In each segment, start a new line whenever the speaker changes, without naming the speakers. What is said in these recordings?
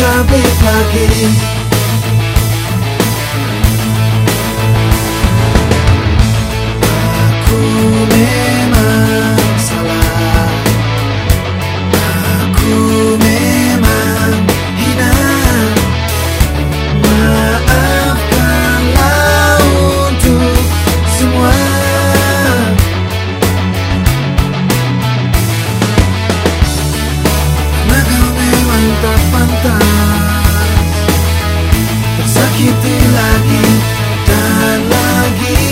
Strawberry Pocket. Tersakiti lagi dan lagi.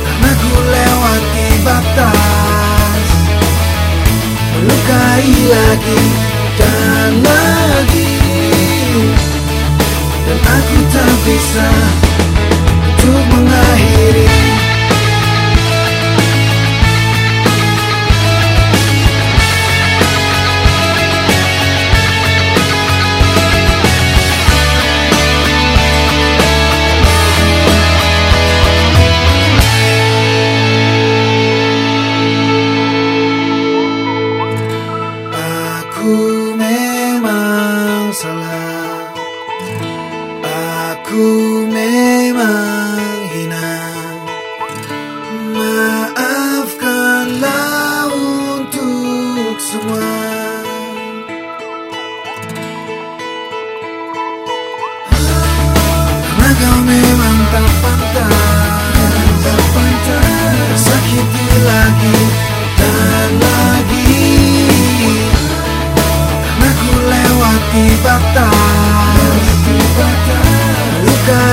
Karena ku lewati batas. Melukai lagi dan lagi Aku memang hina Maafkanlah untuk semua. Karena kau memang tak pantas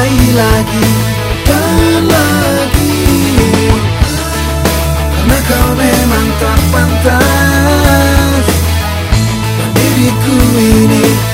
Lukai lagi dan lagi. Karena kau memang tak pantas. Dan diriku ini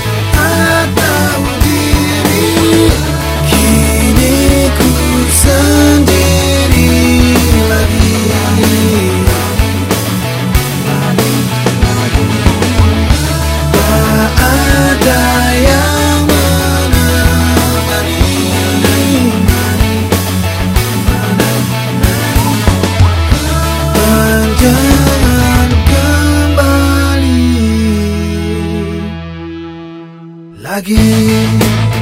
kembali Lagi